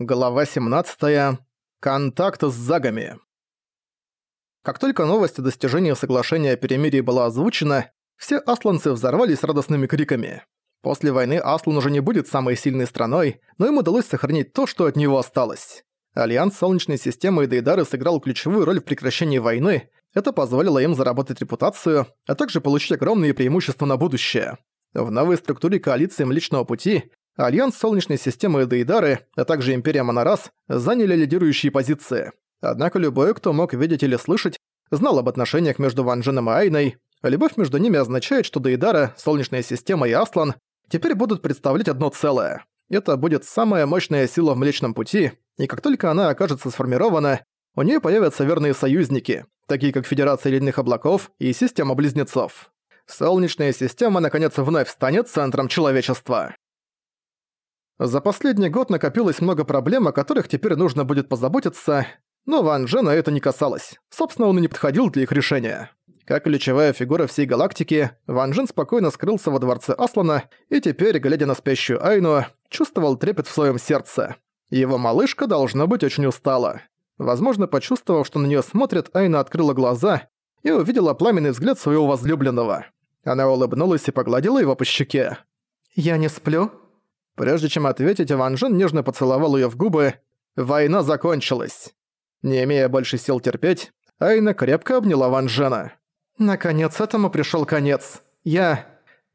Глава 17. Контакт с загами. Как только новость о достижении соглашения о перемирии была озвучена, все асланцы взорвались радостными криками. После войны Аслан уже не будет самой сильной страной, но им удалось сохранить то, что от него осталось. Альянс Солнечной системы и Дейдары сыграл ключевую роль в прекращении войны, это позволило им заработать репутацию, а также получить огромные преимущества на будущее. В новой структуре коалиции Млечного Пути Альянс Солнечной системы и Дейдары, а также Империя Монорас заняли лидирующие позиции. Однако любой, кто мог видеть или слышать, знал об отношениях между Ван Дженом и Айной. Любовь между ними означает, что Дейдара, Солнечная система и Аслан теперь будут представлять одно целое. Это будет самая мощная сила в Млечном Пути, и как только она окажется сформирована, у нее появятся верные союзники, такие как Федерация Ледяных Облаков и Система Близнецов. Солнечная система наконец вновь станет центром человечества. За последний год накопилось много проблем, о которых теперь нужно будет позаботиться, но Ван Джена это не касалось. Собственно, он и не подходил для их решения. Как ключевая фигура всей галактики, Ван Джен спокойно скрылся во дворце Аслана и теперь, глядя на спящую Айну, чувствовал трепет в своем сердце. Его малышка должна быть очень устала. Возможно, почувствовав, что на нее смотрят, Айна открыла глаза и увидела пламенный взгляд своего возлюбленного. Она улыбнулась и погладила его по щеке. «Я не сплю?» Прежде чем ответить, Ван Джен нежно поцеловал её в губы. Война закончилась. Не имея больше сил терпеть, Айна крепко обняла Ван Джена. «Наконец этому пришёл конец. Я...»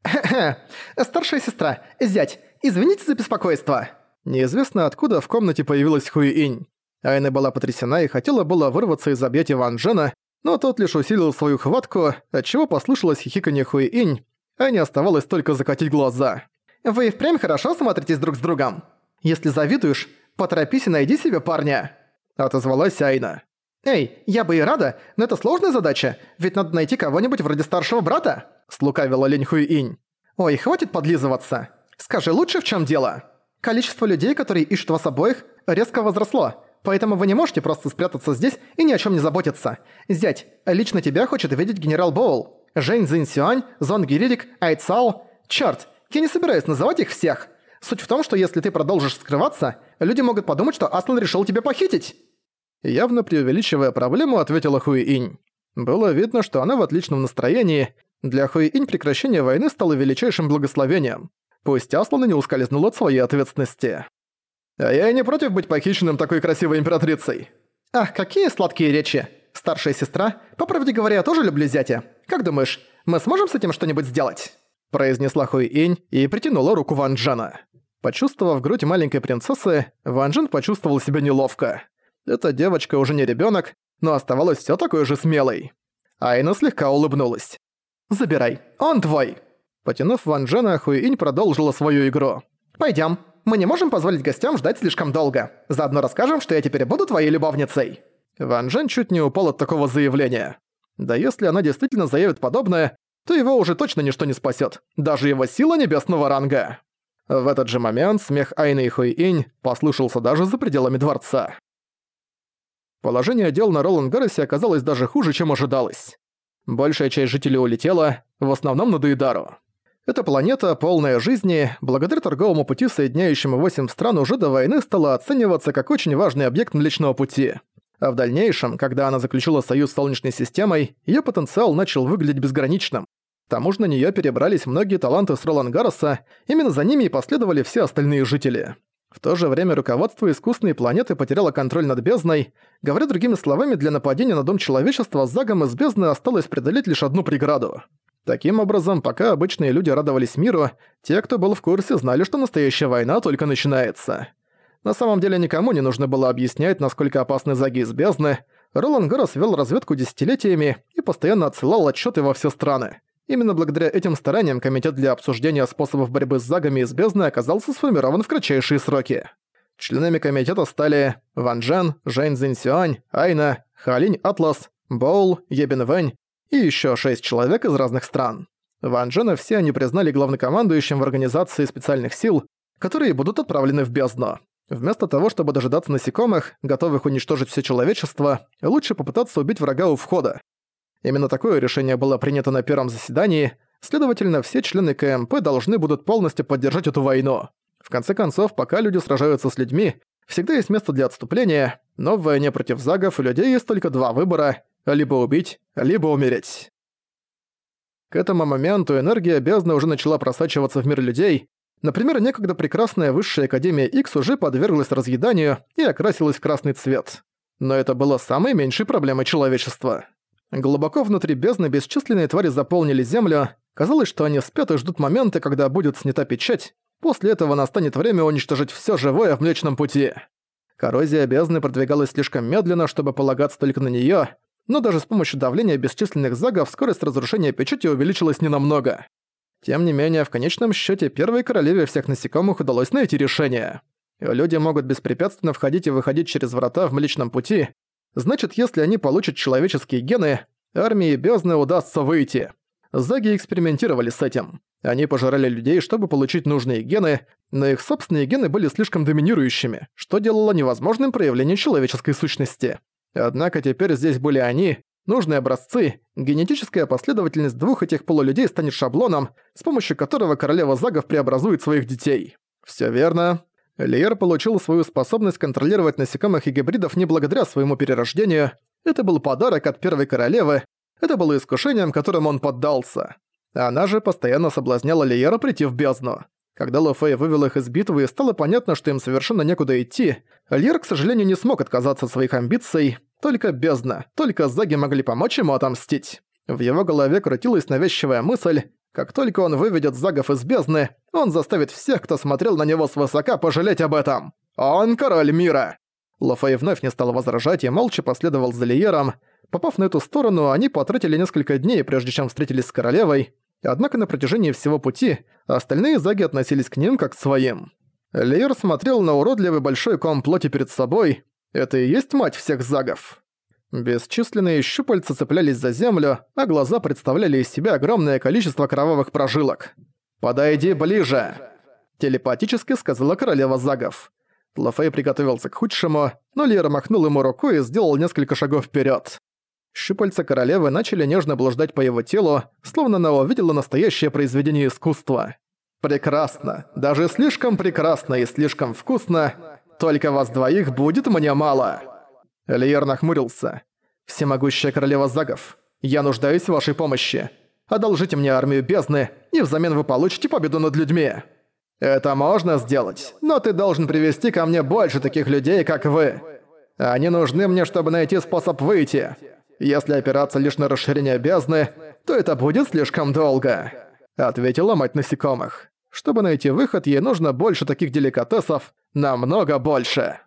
«Старшая сестра, зять, извините за беспокойство». Неизвестно откуда в комнате появилась Хуи-Инь. Айна была потрясена и хотела было вырваться из объятий Ван Джена, но тот лишь усилил свою хватку, отчего послышалось хихиканье Хуи-Инь, а не оставалось только закатить глаза. Вы впрямь хорошо смотритесь друг с другом. Если завидуешь, поторопись и найди себе парня», — отозвалась Айна. «Эй, я бы и рада, но это сложная задача, ведь надо найти кого-нибудь вроде старшего брата», — слукавила Лень Хуи-Инь. «Ой, хватит подлизываться. Скажи лучше, в чем дело? Количество людей, которые ищут вас обоих, резко возросло, поэтому вы не можете просто спрятаться здесь и ни о чем не заботиться. Зять, лично тебя хочет видеть генерал Боул, Жень Цзиньсюань, Зон Гиририк, Айцао. Чёрт, я не собираюсь называть их всех. Суть в том, что если ты продолжишь скрываться, люди могут подумать, что Аслан решил тебя похитить». Явно преувеличивая проблему, ответила Хуи-Инь. Было видно, что она в отличном настроении. Для Хуи-Инь прекращение войны стало величайшим благословением. Пусть Аслан не ускользнул от своей ответственности. «А я и не против быть похищенным такой красивой императрицей». «Ах, какие сладкие речи! Старшая сестра, по правде говоря, я тоже люблю зятя. Как думаешь, мы сможем с этим что-нибудь сделать?» Произнесла Хуи-Инь и притянула руку Ван Джена. Почувствовав грудь маленькой принцессы, Ван Джен почувствовал себя неловко. Эта девочка уже не ребенок, но оставалась все такой же смелой. Айна слегка улыбнулась. «Забирай, он твой!» Потянув Ван Джена, Хуи-Инь продолжила свою игру. Пойдем. Мы не можем позволить гостям ждать слишком долго. Заодно расскажем, что я теперь буду твоей любовницей». Ван Джен чуть не упал от такого заявления. Да если она действительно заявит подобное, то его уже точно ничто не спасет, даже его сила небесного ранга. В этот же момент смех Айны и Хуи-Инь послышался даже за пределами дворца. Положение дел на Ролан Гарресе оказалось даже хуже, чем ожидалось. Большая часть жителей улетела, в основном на Дуидару. Эта планета, полная жизни, благодаря торговому пути, соединяющему восемь стран, уже до войны стала оцениваться как очень важный объект Млечного Пути. А в дальнейшем, когда она заключила союз с Солнечной системой, ее потенциал начал выглядеть безграничным. К тому же на неё перебрались многие таланты с Ролангароса, именно за ними и последовали все остальные жители. В то же время руководство искусственной планеты потеряло контроль над бездной. Говоря другими словами, для нападения на дом человечества Загом из бездны осталось преодолеть лишь одну преграду. Таким образом, пока обычные люди радовались миру, те, кто был в курсе, знали, что настоящая война только начинается. На самом деле никому не нужно было объяснять, насколько опасны Заги из бездны. Ролан вел разведку десятилетиями и постоянно отсылал отчеты во все страны. Именно благодаря этим стараниям Комитет для обсуждения способов борьбы с загами из бездны оказался сформирован в кратчайшие сроки. Членами комитета стали Ван Джен, Жэнь Цзиньсюань, Айна, Халинь Атлас, Боул, Ебин Вэнь и еще шесть человек из разных стран. Ван Джена все они признали главнокомандующим в Организации специальных сил, которые будут отправлены в бездну. Вместо того, чтобы дожидаться насекомых, готовых уничтожить все человечество, лучше попытаться убить врага у входа. Именно такое решение было принято на первом заседании, следовательно, все члены КМП должны будут полностью поддержать эту войну. В конце концов, пока люди сражаются с людьми, Всегда есть место для отступления, но в войне против загов у людей есть только два выбора – либо убить, либо умереть. К этому моменту энергия бездны уже начала просачиваться в мир людей. Например, некогда прекрасная Высшая Академия X уже подверглась разъеданию и окрасилась в красный цвет. Но это было самой меньшей проблемой человечества. Глубоко внутри бездны бесчисленные твари заполнили землю. Казалось, что они спят и ждут момента, когда будет снята печать. После этого настанет время уничтожить все живое в Млечном Пути. Коррозия бездны продвигалась слишком медленно, чтобы полагаться только на нее, но даже с помощью давления бесчисленных загов скорость разрушения печати увеличилась ненамного. Тем не менее, в конечном счете первой королеве всех насекомых удалось найти решение. Люди могут беспрепятственно входить и выходить через врата в Млечном Пути, значит, если они получат человеческие гены, армии бездны удастся выйти. Заги экспериментировали с этим. Они пожирали людей, чтобы получить нужные гены, но их собственные гены были слишком доминирующими, что делало невозможным проявление человеческой сущности. Однако теперь здесь были они, нужные образцы, генетическая последовательность двух этих полулюдей станет шаблоном, с помощью которого королева Загов преобразует своих детей. Всё верно. Лиер получил свою способность контролировать насекомых и гибридов не благодаря своему перерождению. Это был подарок от первой королевы, это было искушением, которым он поддался. Она же постоянно соблазняла Лиера прийти в бездну. Когда Лофей вывел их из битвы и стало понятно, что им совершенно некуда идти, Льер, к сожалению, не смог отказаться от своих амбиций. Только бездна, только заги могли помочь ему отомстить. В его голове крутилась навязчивая мысль, как только он выведет загов из бездны, он заставит всех, кто смотрел на него свысока, пожалеть об этом. Он король мира. Лофей вновь не стал возражать и молча последовал за Лиером. Попав на эту сторону, они потратили несколько дней, прежде чем встретились с королевой, Однако на протяжении всего пути остальные заги относились к ним как к своим. Лиер смотрел на уродливый большой ком плоти перед собой. Это и есть мать всех загов. Бесчисленные щупальца цеплялись за землю, а глаза представляли из себя огромное количество кровавых прожилок. «Подойди ближе!» – телепатически сказала королева загов. Тлафей приготовился к худшему, но Лиер махнул ему рукой и сделал несколько шагов вперед. Щупальца королевы начали нежно блуждать по его телу, словно она увидела настоящее произведение искусства. «Прекрасно. Даже слишком прекрасно и слишком вкусно. Только вас двоих будет мне мало». Элиер нахмурился. «Всемогущая королева Загов, я нуждаюсь в вашей помощи. Одолжите мне армию бездны, и взамен вы получите победу над людьми». «Это можно сделать, но ты должен привести ко мне больше таких людей, как вы. Они нужны мне, чтобы найти способ выйти. Если опираться лишь на расширение бездны, то это будет слишком долго», — ответила мать насекомых. «Чтобы найти выход, ей нужно больше таких деликатесов, намного больше».